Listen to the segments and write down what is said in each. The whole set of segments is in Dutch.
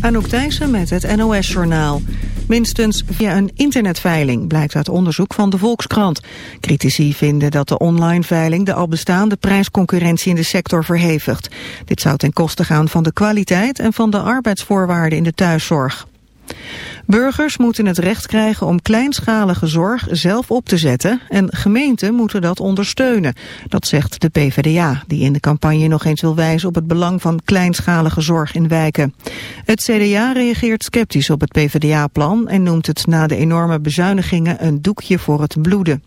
Anouk Thijssen met het NOS-journaal. Minstens via een internetveiling, blijkt uit onderzoek van de Volkskrant. Critici vinden dat de online veiling de al bestaande prijsconcurrentie in de sector verhevigt. Dit zou ten koste gaan van de kwaliteit en van de arbeidsvoorwaarden in de thuiszorg. Burgers moeten het recht krijgen om kleinschalige zorg zelf op te zetten en gemeenten moeten dat ondersteunen. Dat zegt de PvdA, die in de campagne nog eens wil wijzen op het belang van kleinschalige zorg in wijken. Het CDA reageert sceptisch op het PvdA-plan en noemt het na de enorme bezuinigingen een doekje voor het bloeden.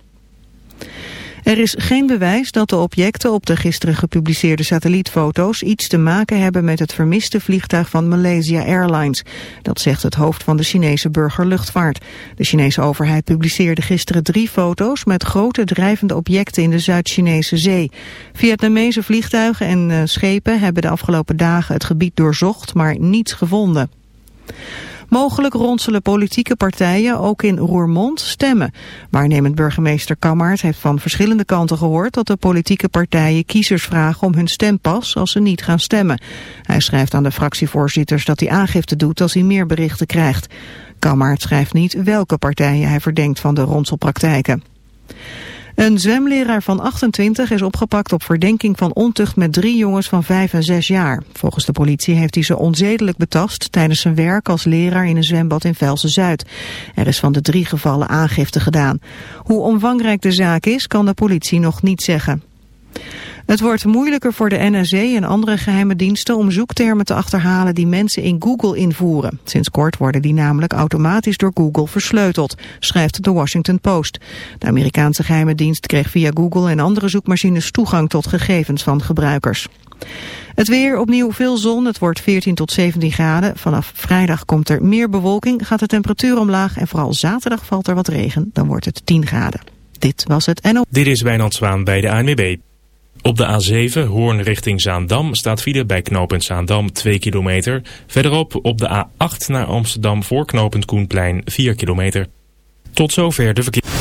Er is geen bewijs dat de objecten op de gisteren gepubliceerde satellietfoto's iets te maken hebben met het vermiste vliegtuig van Malaysia Airlines. Dat zegt het hoofd van de Chinese burgerluchtvaart. De Chinese overheid publiceerde gisteren drie foto's met grote drijvende objecten in de Zuid-Chinese zee. Vietnamese vliegtuigen en uh, schepen hebben de afgelopen dagen het gebied doorzocht, maar niets gevonden. Mogelijk ronselen politieke partijen ook in Roermond stemmen. Waarnemend burgemeester Kammaert heeft van verschillende kanten gehoord dat de politieke partijen kiezers vragen om hun stempas als ze niet gaan stemmen. Hij schrijft aan de fractievoorzitters dat hij aangifte doet als hij meer berichten krijgt. Kammaert schrijft niet welke partijen hij verdenkt van de ronselpraktijken. Een zwemleraar van 28 is opgepakt op verdenking van ontucht met drie jongens van 5 en 6 jaar. Volgens de politie heeft hij ze onzedelijk betast tijdens zijn werk als leraar in een zwembad in Velsen-Zuid. Er is van de drie gevallen aangifte gedaan. Hoe omvangrijk de zaak is, kan de politie nog niet zeggen. Het wordt moeilijker voor de NSA en andere geheime diensten om zoektermen te achterhalen die mensen in Google invoeren. Sinds kort worden die namelijk automatisch door Google versleuteld, schrijft de Washington Post. De Amerikaanse geheime dienst kreeg via Google en andere zoekmachines toegang tot gegevens van gebruikers. Het weer, opnieuw veel zon, het wordt 14 tot 17 graden. Vanaf vrijdag komt er meer bewolking, gaat de temperatuur omlaag en vooral zaterdag valt er wat regen, dan wordt het 10 graden. Dit was het NO. Dit is Wijnand Zwaan bij de ANWB. Op de A7 Hoorn richting Zaandam staat file bij knooppunt Zaandam 2 kilometer. Verderop op de A8 naar Amsterdam voor knooppunt Koenplein 4 kilometer. Tot zover de verkeer.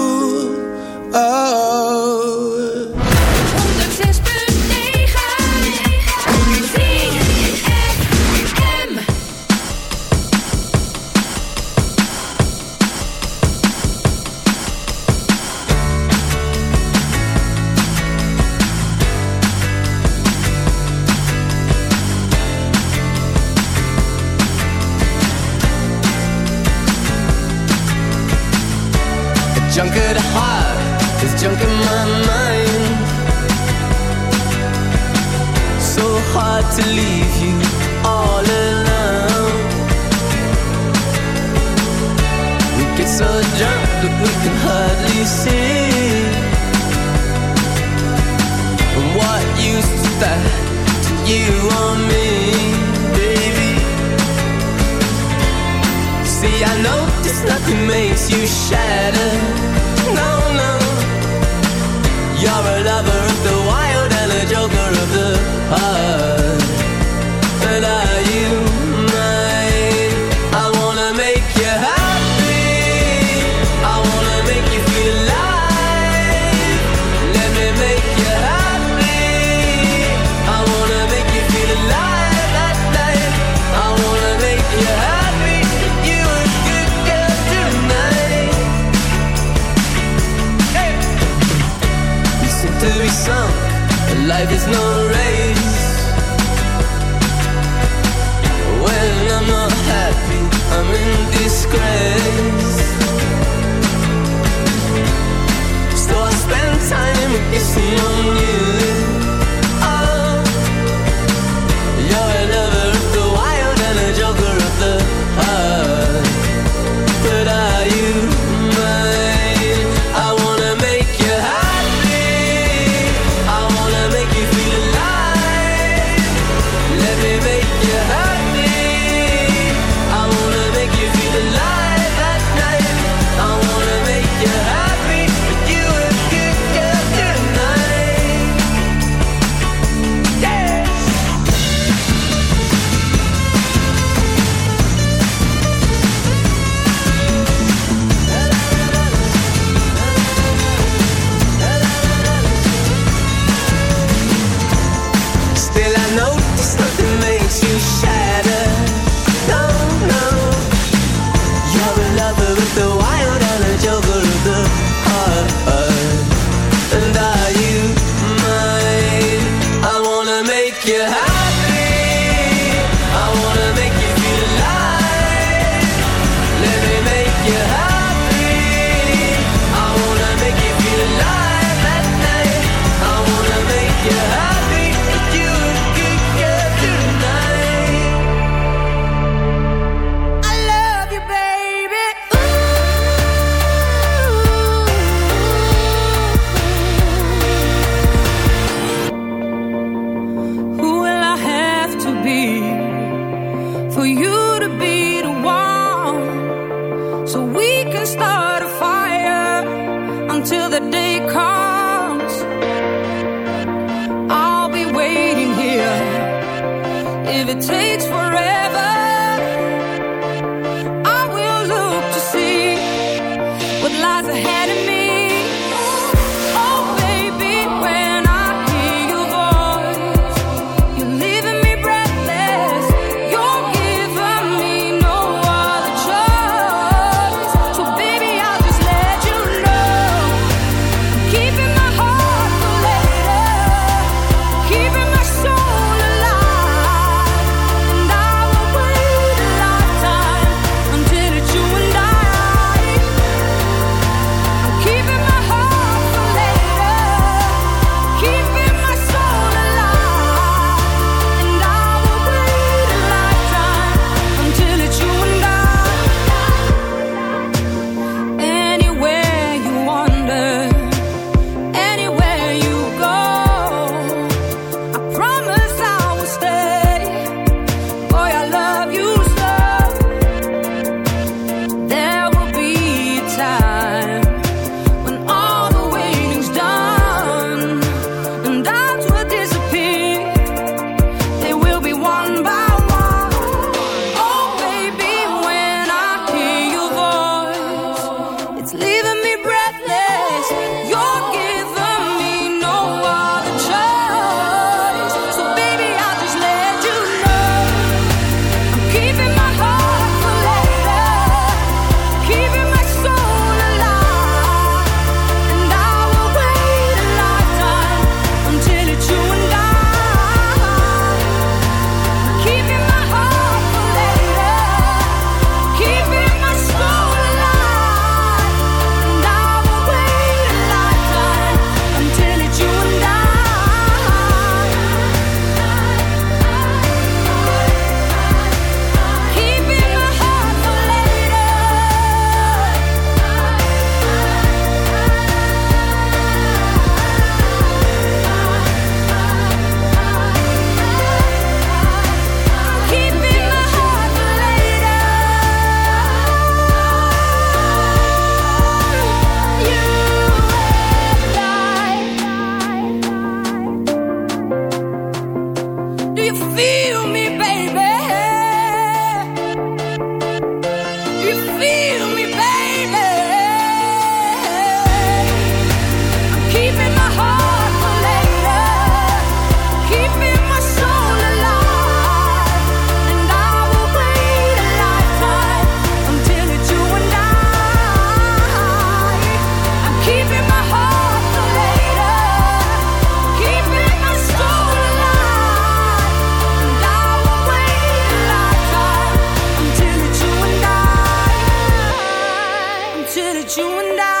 picture that you and I.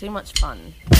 Too much fun.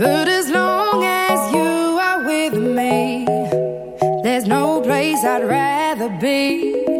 But as long as you are with me, there's no place I'd rather be.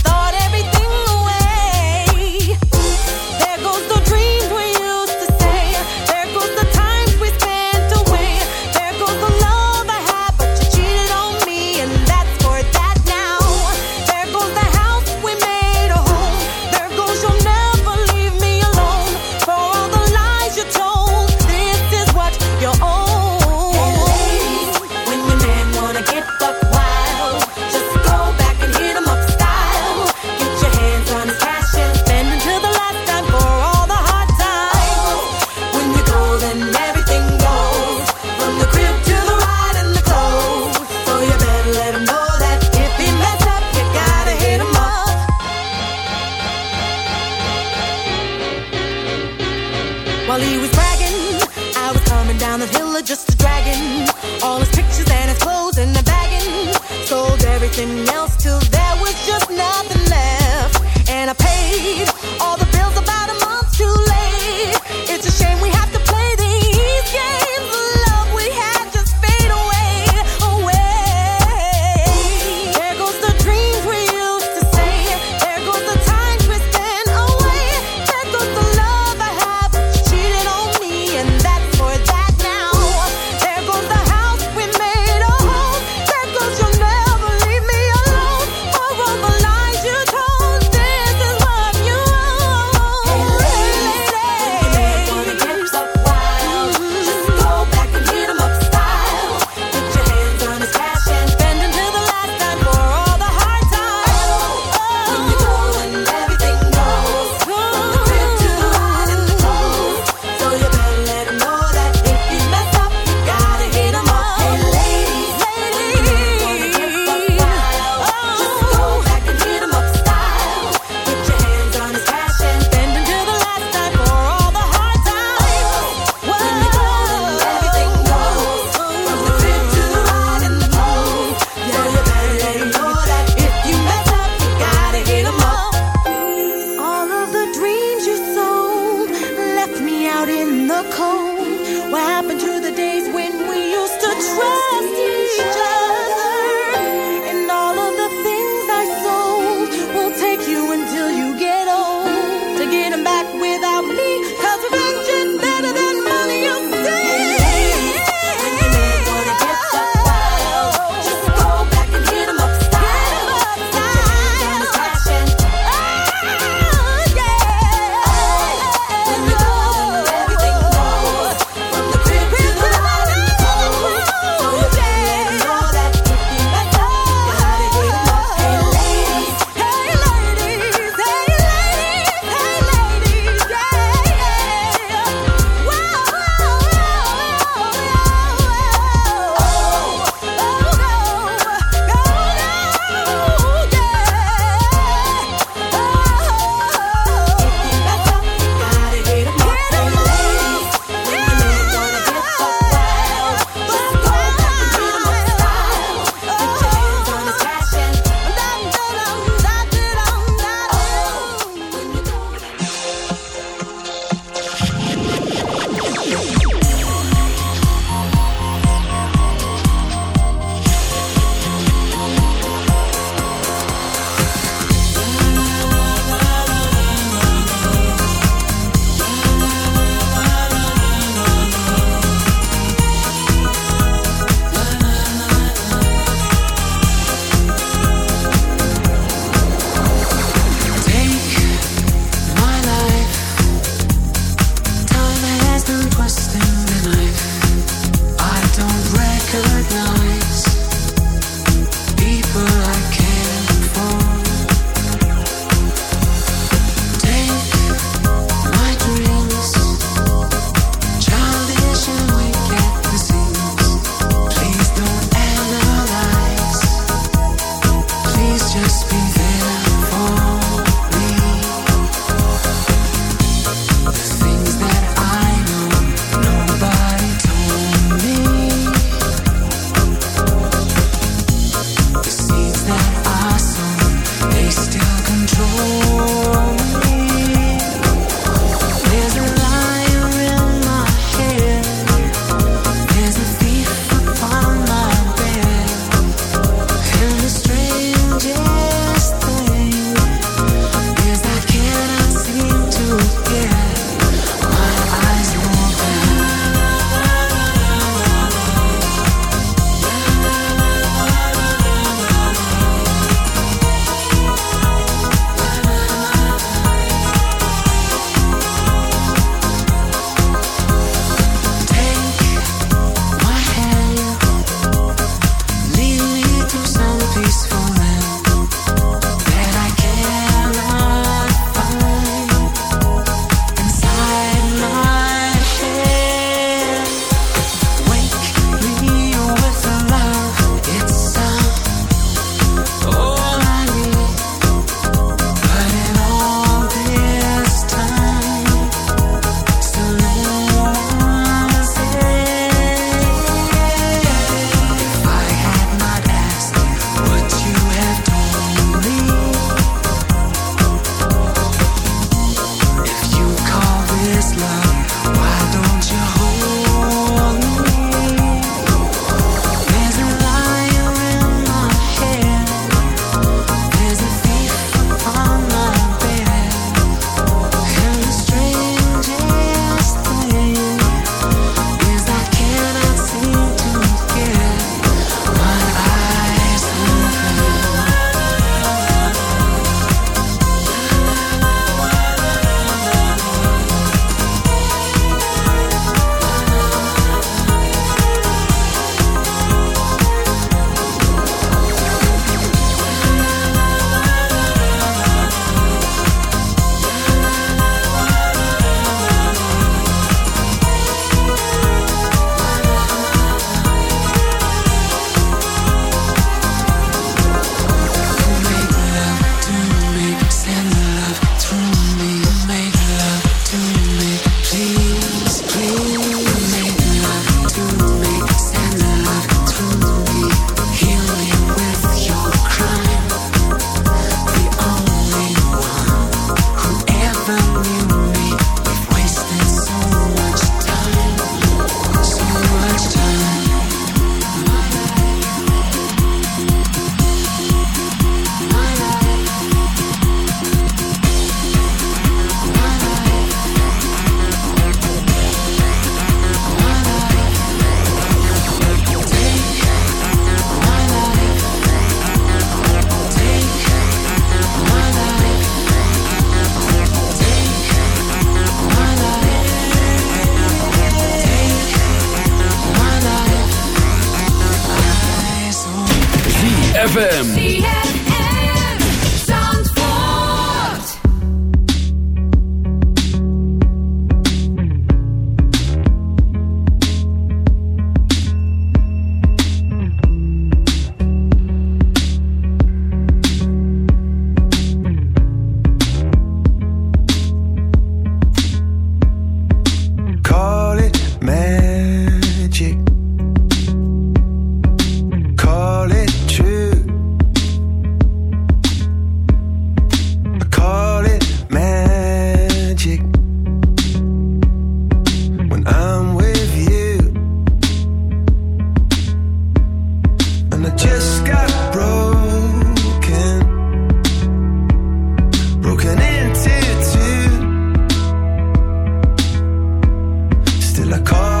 a car